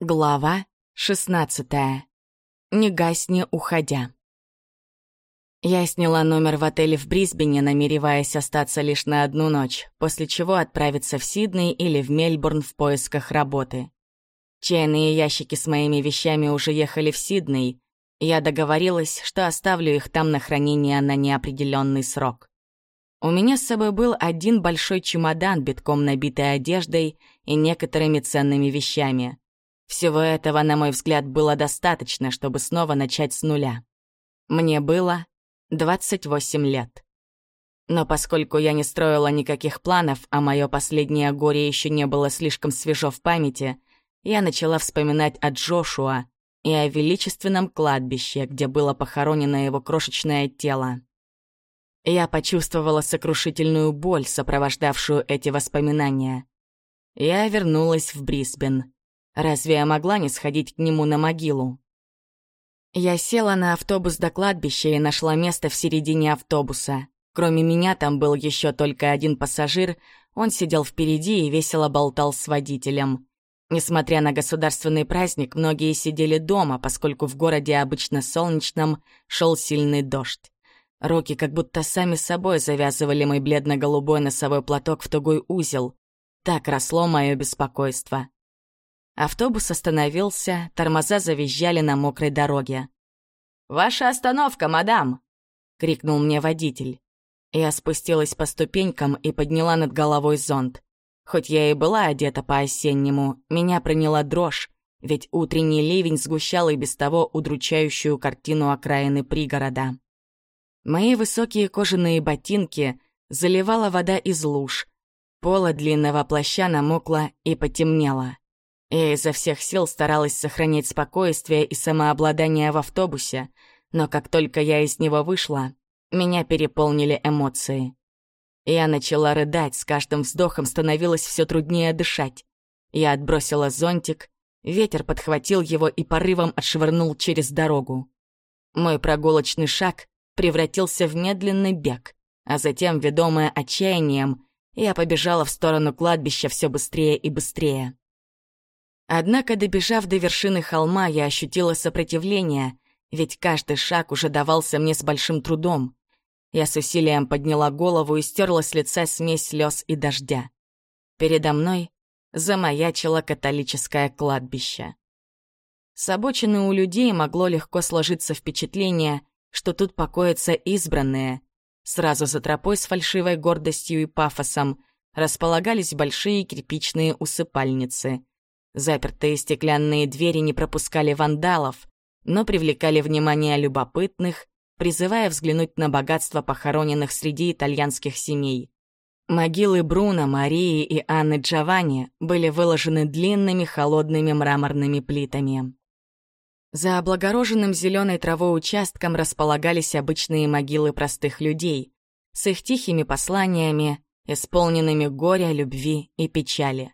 Глава 16. Не гасни, уходя. Я сняла номер в отеле в Брисбене, намереваясь остаться лишь на одну ночь, после чего отправиться в Сидней или в Мельбурн в поисках работы. Чайные ящики с моими вещами уже ехали в Сидней. Я договорилась, что оставлю их там на хранение на неопределенный срок. У меня с собой был один большой чемодан, битком набитый одеждой и некоторыми ценными вещами — всего этого, на мой взгляд, было достаточно, чтобы снова начать с нуля. Мне было 28 лет. Но поскольку я не строила никаких планов, а мое последнее горе еще не было слишком свежо в памяти, я начала вспоминать о Джошуа и о величественном кладбище, где было похоронено его крошечное тело. Я почувствовала сокрушительную боль, сопровождавшую эти воспоминания. Я вернулась в Брисбен. Разве я могла не сходить к нему на могилу? Я села на автобус до кладбища и нашла место в середине автобуса. Кроме меня там был еще только один пассажир, он сидел впереди и весело болтал с водителем. Несмотря на государственный праздник, многие сидели дома, поскольку в городе обычно солнечном шел сильный дождь. Руки как будто сами собой завязывали мой бледно-голубой носовой платок в тугой узел. Так росло мое беспокойство. Автобус остановился, тормоза завизжали на мокрой дороге. «Ваша остановка, мадам!» — крикнул мне водитель. Я спустилась по ступенькам и подняла над головой зонт. Хоть я и была одета по-осеннему, меня проняла дрожь, ведь утренний ливень сгущал и без того удручающую картину окраины пригорода. Мои высокие кожаные ботинки заливала вода из луж. Поло длинного плаща намокло и потемнело. Я изо всех сил старалась сохранять спокойствие и самообладание в автобусе, но как только я из него вышла, меня переполнили эмоции. Я начала рыдать, с каждым вздохом становилось все труднее дышать. Я отбросила зонтик, ветер подхватил его и порывом отшвырнул через дорогу. Мой прогулочный шаг превратился в медленный бег, а затем, ведомая отчаянием, я побежала в сторону кладбища все быстрее и быстрее. Однако, добежав до вершины холма, я ощутила сопротивление, ведь каждый шаг уже давался мне с большим трудом. Я с усилием подняла голову и стерла с лица смесь слез и дождя. Передо мной замаячило католическое кладбище. С обочины у людей могло легко сложиться впечатление, что тут покоятся избранные. Сразу за тропой с фальшивой гордостью и пафосом располагались большие кирпичные усыпальницы. Запертые стеклянные двери не пропускали вандалов, но привлекали внимание любопытных, призывая взглянуть на богатство похороненных среди итальянских семей. Могилы Бруно, Марии и Анны Джованни были выложены длинными холодными мраморными плитами. За облагороженным зеленой травой участком располагались обычные могилы простых людей с их тихими посланиями, исполненными горя, любви и печали.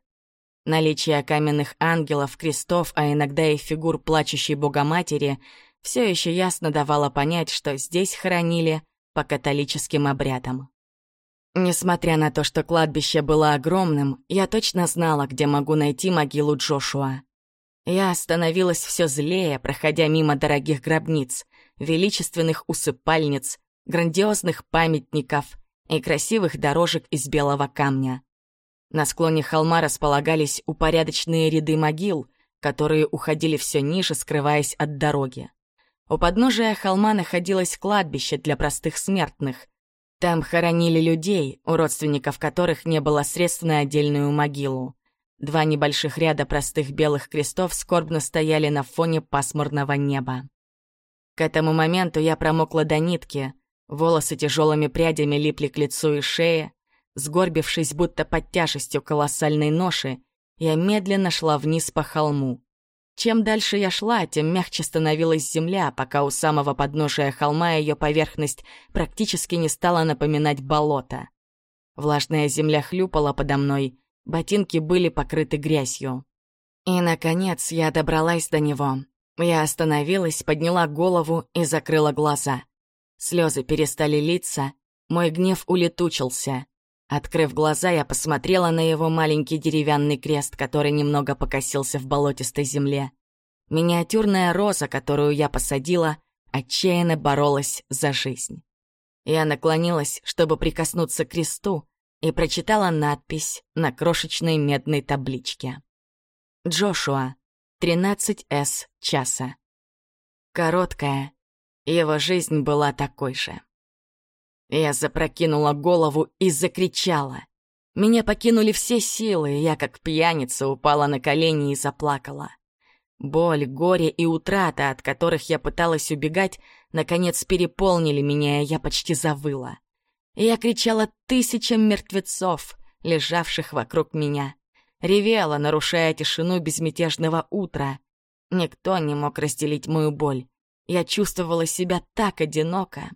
Наличие каменных ангелов, крестов, а иногда и фигур плачущей Богоматери все еще ясно давало понять, что здесь хоронили по католическим обрядам. Несмотря на то, что кладбище было огромным, я точно знала, где могу найти могилу Джошуа. Я остановилась все злее, проходя мимо дорогих гробниц, величественных усыпальниц, грандиозных памятников и красивых дорожек из белого камня. На склоне холма располагались упорядоченные ряды могил, которые уходили все ниже, скрываясь от дороги. У подножия холма находилось кладбище для простых смертных. Там хоронили людей, у родственников которых не было средств на отдельную могилу. Два небольших ряда простых белых крестов скорбно стояли на фоне пасмурного неба. К этому моменту я промокла до нитки, волосы тяжелыми прядями липли к лицу и шее, Сгорбившись, будто под тяжестью колоссальной ноши, я медленно шла вниз по холму. Чем дальше я шла, тем мягче становилась земля, пока у самого подножия холма ее поверхность практически не стала напоминать болото. Влажная земля хлюпала подо мной, ботинки были покрыты грязью. И, наконец, я добралась до него. Я остановилась, подняла голову и закрыла глаза. Слезы перестали литься, мой гнев улетучился. Открыв глаза, я посмотрела на его маленький деревянный крест, который немного покосился в болотистой земле. Миниатюрная роза, которую я посадила, отчаянно боролась за жизнь. Я наклонилась, чтобы прикоснуться к кресту, и прочитала надпись на крошечной медной табличке. Джошуа, 13С часа. Короткая, его жизнь была такой же. Я запрокинула голову и закричала. Меня покинули все силы, и я, как пьяница, упала на колени и заплакала. Боль, горе и утрата, от которых я пыталась убегать, наконец переполнили меня, и я почти завыла. Я кричала тысячам мертвецов, лежавших вокруг меня. Ревела, нарушая тишину безмятежного утра. Никто не мог разделить мою боль. Я чувствовала себя так одиноко.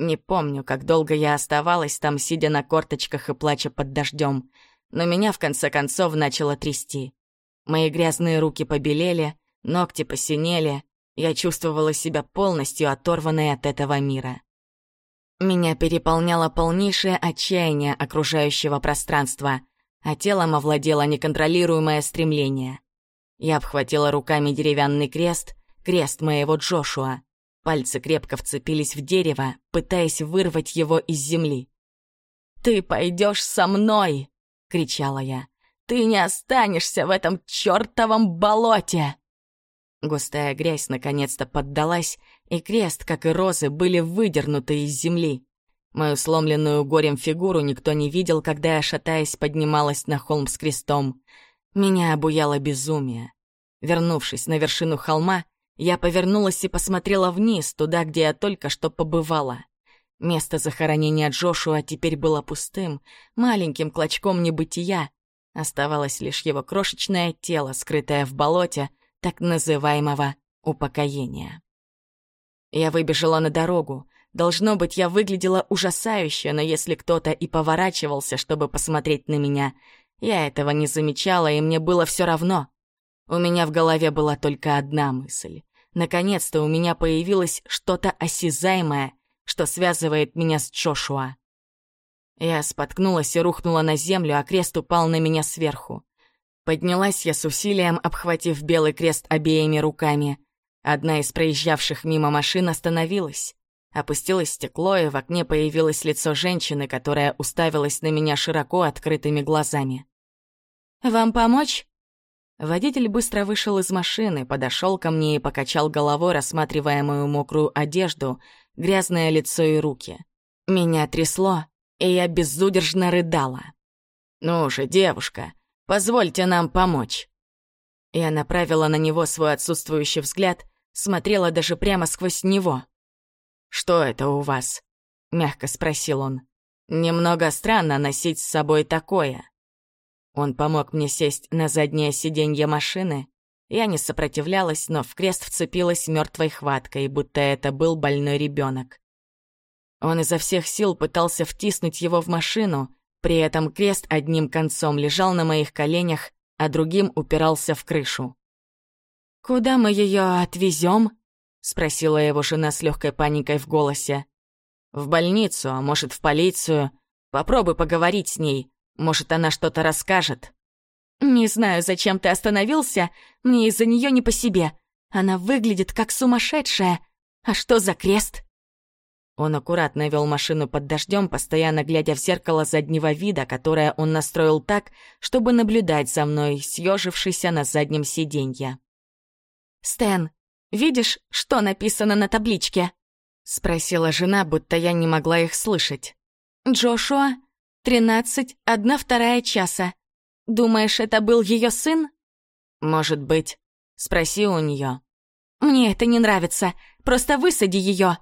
Не помню, как долго я оставалась там, сидя на корточках и плача под дождем, но меня в конце концов начало трясти. Мои грязные руки побелели, ногти посинели, я чувствовала себя полностью оторванной от этого мира. Меня переполняло полнейшее отчаяние окружающего пространства, а телом овладело неконтролируемое стремление. Я обхватила руками деревянный крест, крест моего Джошуа. Пальцы крепко вцепились в дерево, пытаясь вырвать его из земли. «Ты пойдешь со мной!» — кричала я. «Ты не останешься в этом чертовом болоте!» Густая грязь наконец-то поддалась, и крест, как и розы, были выдернуты из земли. Мою сломленную горем фигуру никто не видел, когда я, шатаясь, поднималась на холм с крестом. Меня обуяло безумие. Вернувшись на вершину холма, я повернулась и посмотрела вниз, туда, где я только что побывала. Место захоронения Джошуа теперь было пустым, маленьким клочком небытия. Оставалось лишь его крошечное тело, скрытое в болоте, так называемого упокоения. Я выбежала на дорогу. Должно быть, я выглядела ужасающе, но если кто-то и поворачивался, чтобы посмотреть на меня, я этого не замечала, и мне было все равно. У меня в голове была только одна мысль. Наконец-то у меня появилось что-то осязаемое, что связывает меня с Джошуа. Я споткнулась и рухнула на землю, а крест упал на меня сверху. Поднялась я с усилием, обхватив белый крест обеими руками. Одна из проезжавших мимо машин остановилась. Опустилось стекло, и в окне появилось лицо женщины, которая уставилась на меня широко открытыми глазами. «Вам помочь?» Водитель быстро вышел из машины, подошел ко мне и покачал головой, рассматривая мою мокрую одежду, грязное лицо и руки. Меня трясло, и я безудержно рыдала. «Ну же, девушка, Позвольте нам помочь». Я направила на него свой отсутствующий взгляд, смотрела даже прямо сквозь него. «Что это у вас?» — мягко спросил он. «Немного странно носить с собой такое». Он помог мне сесть на заднее сиденье машины. Я не сопротивлялась, но в крест вцепилась мертвой хваткой, будто это был больной ребенок. Он изо всех сил пытался втиснуть его в машину, при этом крест одним концом лежал на моих коленях, а другим упирался в крышу. «Куда мы ее отвезем?» — спросила его жена с легкой паникой в голосе. «В больницу, а может, в полицию. Попробуй поговорить с ней. Может, она что-то расскажет». «Не знаю, зачем ты остановился. Мне из-за нее не по себе. Она выглядит как сумасшедшая. А что за крест?» Он аккуратно вел машину под дождем, постоянно глядя в зеркало заднего вида, которое он настроил так, чтобы наблюдать за мной, съежившийся на заднем сиденье. «Стэн, видишь, что написано на табличке?» — спросила жена, будто я не могла их слышать. «Джошуа, тринадцать, одна вторая часа. Думаешь, это был ее сын?» «Может быть. Спроси у нее. «Мне это не нравится. Просто высади ее.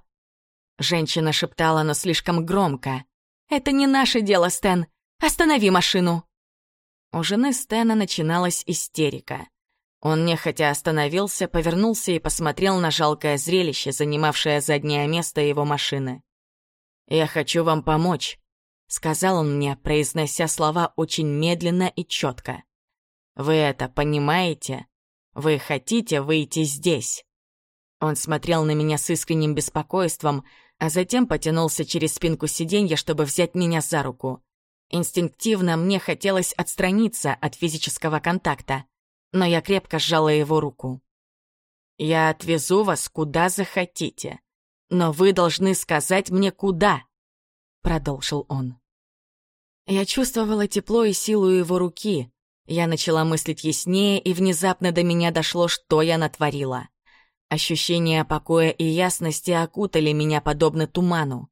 Женщина шептала, но слишком громко. «Это не наше дело, Стэн. Останови машину!» У жены Стэна начиналась истерика. Он нехотя остановился, повернулся и посмотрел на жалкое зрелище, занимавшее заднее место его машины. «Я хочу вам помочь», — сказал он мне, произнося слова очень медленно и четко. «Вы это понимаете? Вы хотите выйти здесь?» Он смотрел на меня с искренним беспокойством, а затем потянулся через спинку сиденья, чтобы взять меня за руку. Инстинктивно мне хотелось отстраниться от физического контакта, но я крепко сжала его руку. «Я отвезу вас куда захотите, но вы должны сказать мне, куда», — продолжил он. Я чувствовала тепло и силу его руки. Я начала мыслить яснее, и внезапно до меня дошло, что я натворила. Ощущения покоя и ясности окутали меня подобно туману.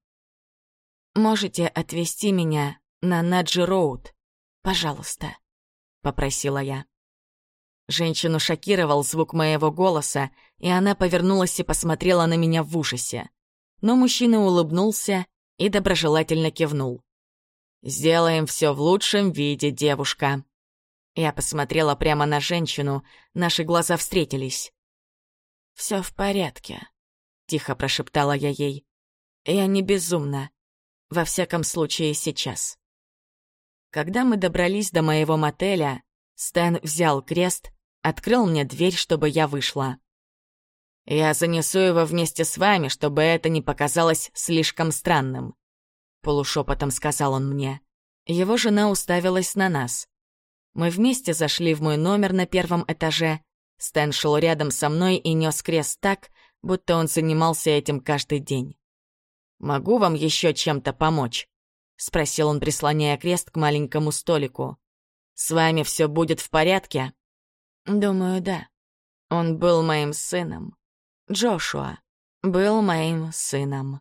«Можете отвезти меня на Наджи-Роуд, пожалуйста», — попросила я. Женщину шокировал звук моего голоса, и она повернулась и посмотрела на меня в ужасе. Но мужчина улыбнулся и доброжелательно кивнул. «Сделаем все в лучшем виде, девушка». Я посмотрела прямо на женщину, наши глаза встретились. Все в порядке», — тихо прошептала я ей. «Я не безумна. Во всяком случае, сейчас». Когда мы добрались до моего мотеля, Стэн взял крест, открыл мне дверь, чтобы я вышла. «Я занесу его вместе с вами, чтобы это не показалось слишком странным», — полушепотом сказал он мне. Его жена уставилась на нас. Мы вместе зашли в мой номер на первом этаже, Стэн шел рядом со мной и нес крест так, будто он занимался этим каждый день. «Могу вам еще чем-то помочь?» — спросил он, прислоняя крест к маленькому столику. «С вами все будет в порядке?» «Думаю, да. Он был моим сыном. Джошуа был моим сыном».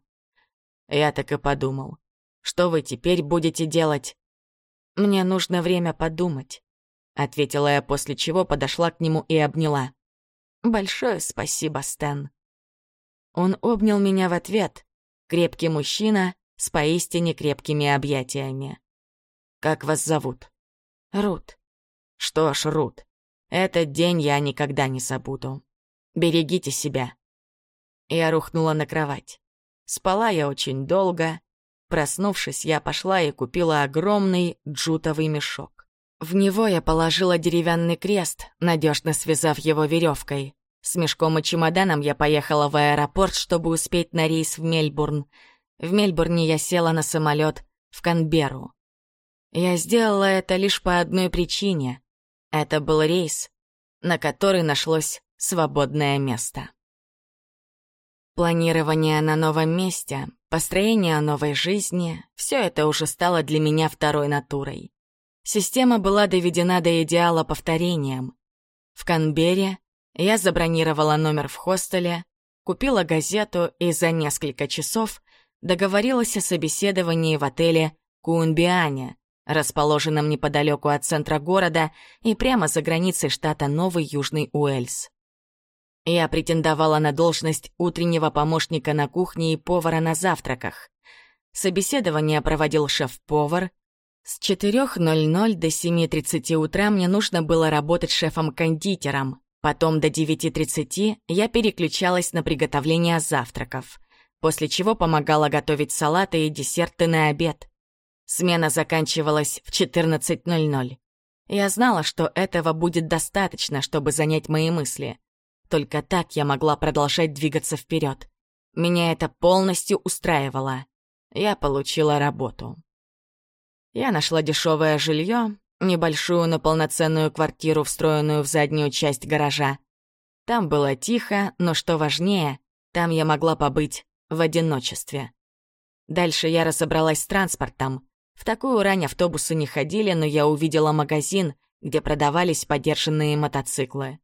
Я так и подумал. «Что вы теперь будете делать?» «Мне нужно время подумать. — ответила я, после чего подошла к нему и обняла. «Большое спасибо, Стэн». Он обнял меня в ответ. Крепкий мужчина с поистине крепкими объятиями. «Как вас зовут?» «Рут». «Что ж, Рут, этот день я никогда не забуду. Берегите себя». Я рухнула на кровать. Спала я очень долго. Проснувшись, я пошла и купила огромный джутовый мешок. В него я положила деревянный крест, надежно связав его веревкой. С мешком и чемоданом я поехала в аэропорт, чтобы успеть на рейс в Мельбурн. В Мельбурне я села на самолет в Канберру. Я сделала это лишь по одной причине. Это был рейс, на который нашлось свободное место. Планирование на новом месте, построение новой жизни — все это уже стало для меня второй натурой. Система была доведена до идеала повторением. В Канберре я забронировала номер в хостеле, купила газету и за несколько часов договорилась о собеседовании в отеле Куунбиане, расположенном неподалеку от центра города и прямо за границей штата Новый Южный Уэльс. Я претендовала на должность утреннего помощника на кухне и повара на завтраках. Собеседование проводил шеф-повар — с 4.00 до 7.30 утра мне нужно было работать шефом-кондитером. Потом до 9.30 я переключалась на приготовление завтраков, после чего помогала готовить салаты и десерты на обед. Смена заканчивалась в 14.00. Я знала, что этого будет достаточно, чтобы занять мои мысли. Только так я могла продолжать двигаться вперед. Меня это полностью устраивало. Я получила работу. Я нашла дешевое жилье, небольшую, но полноценную квартиру, встроенную в заднюю часть гаража. Там было тихо, но что важнее, там я могла побыть в одиночестве. Дальше я разобралась с транспортом. В такую рань автобусы не ходили, но я увидела магазин, где продавались подержанные мотоциклы.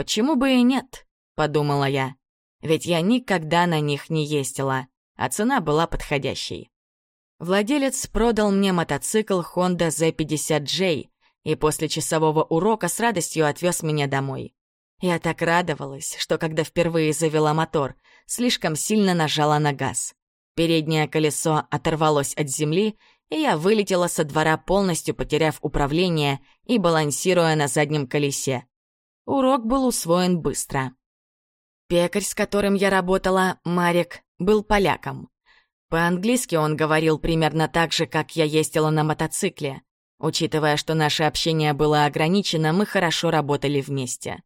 «Почему бы и нет?» — подумала я. Ведь я никогда на них не ездила, а цена была подходящей. Владелец продал мне мотоцикл Honda Z50J и после часового урока с радостью отвез меня домой. Я так радовалась, что когда впервые завела мотор, слишком сильно нажала на газ. Переднее колесо оторвалось от земли, и я вылетела со двора, полностью потеряв управление и балансируя на заднем колесе. Урок был усвоен быстро. Пекарь, с которым я работала, Марик, был поляком. По-английски он говорил примерно так же, как я ездила на мотоцикле. Учитывая, что наше общение было ограничено, мы хорошо работали вместе.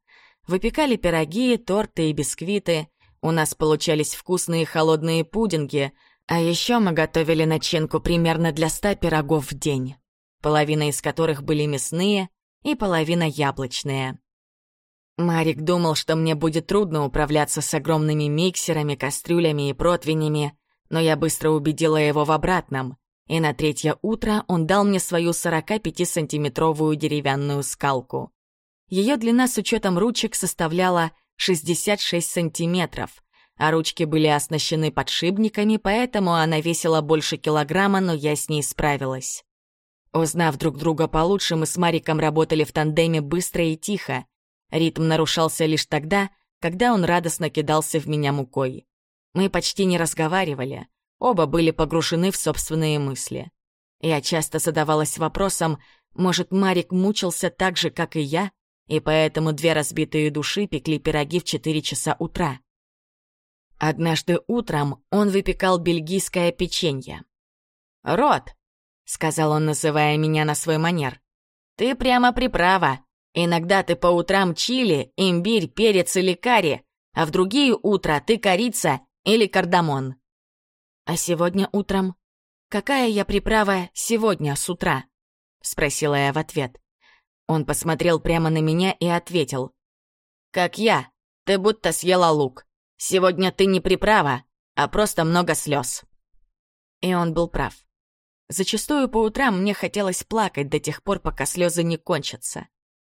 Выпекали пироги, торты и бисквиты. У нас получались вкусные холодные пудинги, А еще мы готовили начинку примерно для ста пирогов в день, половина из которых были мясные и половина яблочные. Марик думал, что мне будет трудно управляться с огромными миксерами, кастрюлями и противнями, но я быстро убедила его в обратном, и на третье утро он дал мне свою 45-сантиметровую деревянную скалку. Ее длина с учетом ручек составляла 66 сантиметров, а ручки были оснащены подшипниками, поэтому она весила больше килограмма, но я с ней справилась. Узнав друг друга получше, мы с Мариком работали в тандеме быстро и тихо. Ритм нарушался лишь тогда, когда он радостно кидался в меня мукой. Мы почти не разговаривали, оба были погружены в собственные мысли. Я часто задавалась вопросом, может, Марик мучился так же, как и я, и поэтому две разбитые души пекли пироги в 4 часа утра. Однажды утром он выпекал бельгийское печенье. «Рот», — сказал он, называя меня на свой манер, — «ты прямо приправа. Иногда ты по утрам чили, имбирь, перец или карри, а в другие утра ты корица или кардамон». «А сегодня утром? Какая я приправа сегодня с утра?» — спросила я в ответ. Он посмотрел прямо на меня и ответил. «Как я, ты будто съела лук. Сегодня ты не приправа, а просто много слез. И он был прав. Зачастую по утрам мне хотелось плакать до тех пор, пока слезы не кончатся.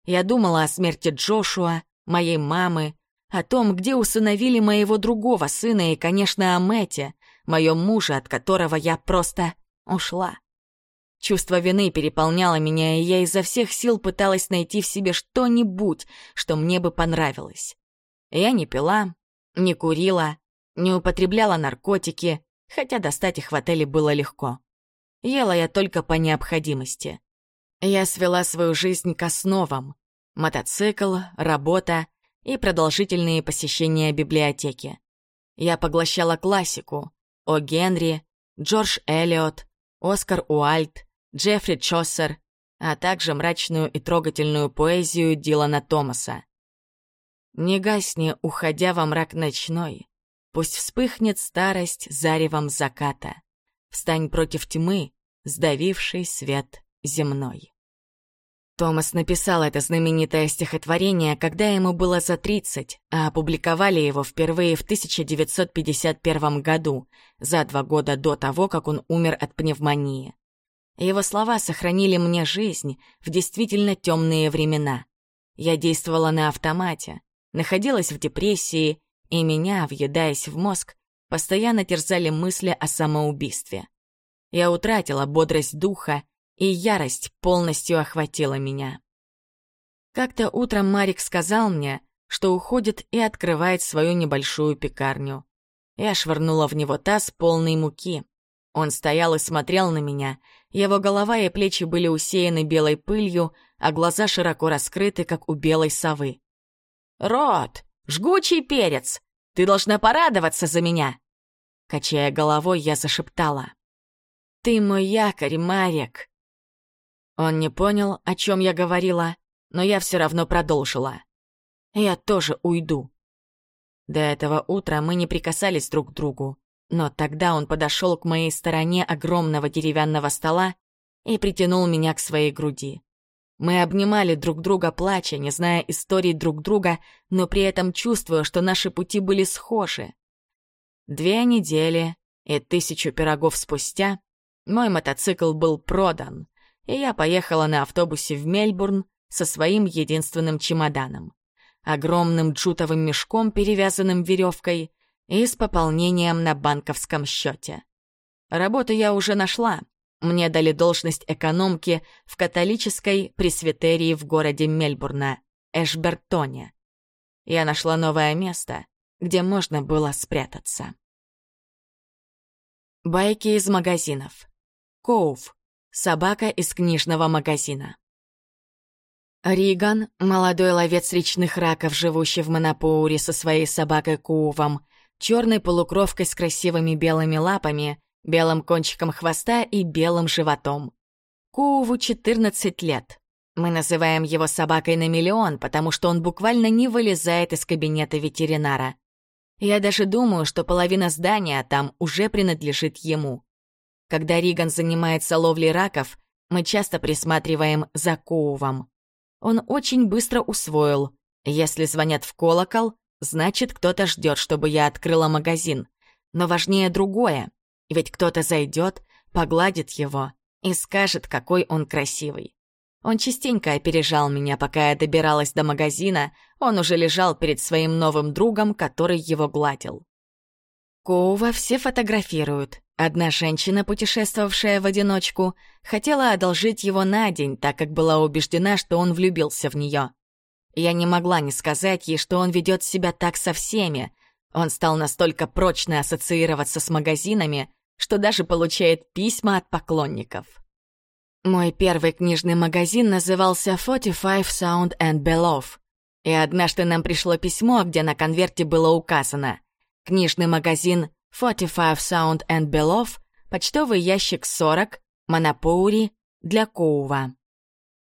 Я думала о смерти Джошуа, моей мамы, о том, где усыновили моего другого сына и, конечно, о Мэте, моем муже, от которого я просто ушла. Чувство вины переполняло меня, и я изо всех сил пыталась найти в себе что-нибудь, что мне бы понравилось. Я не пила, не курила, не употребляла наркотики, хотя достать их в отеле было легко. Ела я только по необходимости. Я свела свою жизнь к основам. Мотоцикл, работа и продолжительные посещения библиотеки. Я поглощала классику. О Генри, Джордж Эллиот, Оскар Уальд, Джеффри Чоссер, а также мрачную и трогательную поэзию Дилана Томаса. Не гасни, уходя во мрак ночной. Пусть вспыхнет старость заревом заката. Встань против тьмы, сдавивший свет земной. Томас написал это знаменитое стихотворение, когда ему было за 30, а опубликовали его впервые в 1951 году, за два года до того, как он умер от пневмонии. Его слова сохранили мне жизнь в действительно темные времена. Я действовала на автомате, находилась в депрессии, и меня, въедаясь в мозг, постоянно терзали мысли о самоубийстве. Я утратила бодрость духа, и ярость полностью охватила меня. Как-то утром Марик сказал мне, что уходит и открывает свою небольшую пекарню. Я швырнула в него таз полный муки. Он стоял и смотрел на меня, его голова и плечи были усеяны белой пылью, а глаза широко раскрыты, как у белой совы. «Рот! Жгучий перец! Ты должна порадоваться за меня!» Качая головой, я зашептала. «Ты мой якорь, Марик!» Он не понял, о чем я говорила, но я все равно продолжила. «Я тоже уйду». До этого утра мы не прикасались друг к другу, но тогда он подошел к моей стороне огромного деревянного стола и притянул меня к своей груди. Мы обнимали друг друга, плача, не зная историй друг друга, но при этом чувствуя, что наши пути были схожи. Две недели и тысячу пирогов спустя мой мотоцикл был продан, и я поехала на автобусе в Мельбурн со своим единственным чемоданом. Огромным джутовым мешком, перевязанным веревкой, и с пополнением на банковском счете. Работу я уже нашла, мне дали должность экономки в католической пресвитерии в городе Мельбурна, Эшбертоне. Я нашла новое место, где можно было спрятаться. Байки из магазинов. Коув. Собака из книжного магазина. Риган, молодой ловец речных раков, живущий в Монопоуре со своей собакой Коувом, черной полукровкой с красивыми белыми лапами, белым кончиком хвоста и белым животом. Кууву 14 лет. Мы называем его собакой на миллион, потому что он буквально не вылезает из кабинета ветеринара. Я даже думаю, что половина здания там уже принадлежит ему. Когда Риган занимается ловлей раков, мы часто присматриваем за Коувом. Он очень быстро усвоил. Если звонят в колокол, значит, кто-то ждет, чтобы я открыла магазин. Но важнее другое. Ведь кто-то зайдет, погладит его и скажет, какой он красивый. Он частенько опережал меня, пока я добиралась до магазина, он уже лежал перед своим новым другом, который его гладил. Коува все фотографируют. Одна женщина, путешествовавшая в одиночку, хотела одолжить его на день, так как была убеждена, что он влюбился в нее. Я не могла не сказать ей, что он ведет себя так со всеми. Он стал настолько прочно ассоциироваться с магазинами, что даже получает письма от поклонников. Мой первый книжный магазин назывался «45 Sound and Below», и однажды нам пришло письмо, где на конверте было указано «Книжный магазин 45 Sound and Below», почтовый ящик 40, Монопоури, для Коува.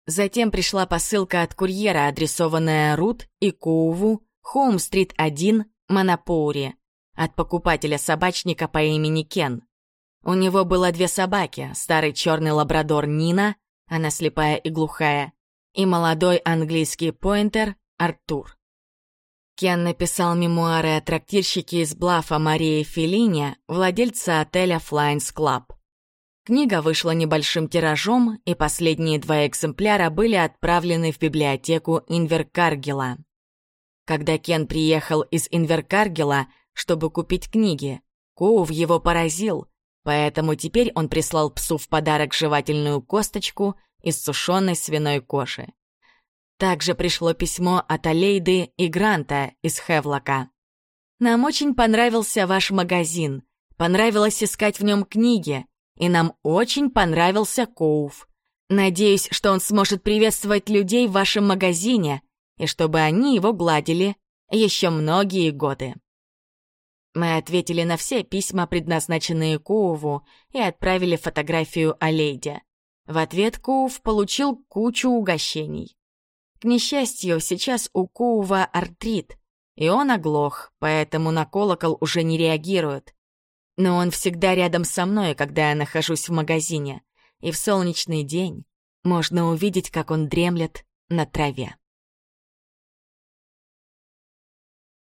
Затем пришла посылка от курьера, адресованная Рут и Коуву, Хоум-стрит 1, Монопоури, от покупателя-собачника по имени Кен. У него было две собаки, старый черный лабрадор Нина, она слепая и глухая, и молодой английский поинтер Артур. Кен написал мемуары о трактирщике из Блафа Марии Феллини, владельца отеля Flyings Club. Книга вышла небольшим тиражом, и последние два экземпляра были отправлены в библиотеку Инверкаргела. Когда Кен приехал из Инверкаргела, чтобы купить книги, Коув его поразил, Поэтому теперь он прислал псу в подарок жевательную косточку из сушеной свиной кожи. Также пришло письмо от Алейды и Гранта из Хевлока. «Нам очень понравился ваш магазин. Понравилось искать в нем книги. И нам очень понравился Коув. Надеюсь, что он сможет приветствовать людей в вашем магазине и чтобы они его гладили еще многие годы». Мы ответили на все письма, предназначенные Коуву, и отправили фотографию о леди. В ответ Коув получил кучу угощений. К несчастью, сейчас у Коува артрит, и он оглох, поэтому на колокол уже не реагирует. Но он всегда рядом со мной, когда я нахожусь в магазине, и в солнечный день можно увидеть, как он дремлет на траве.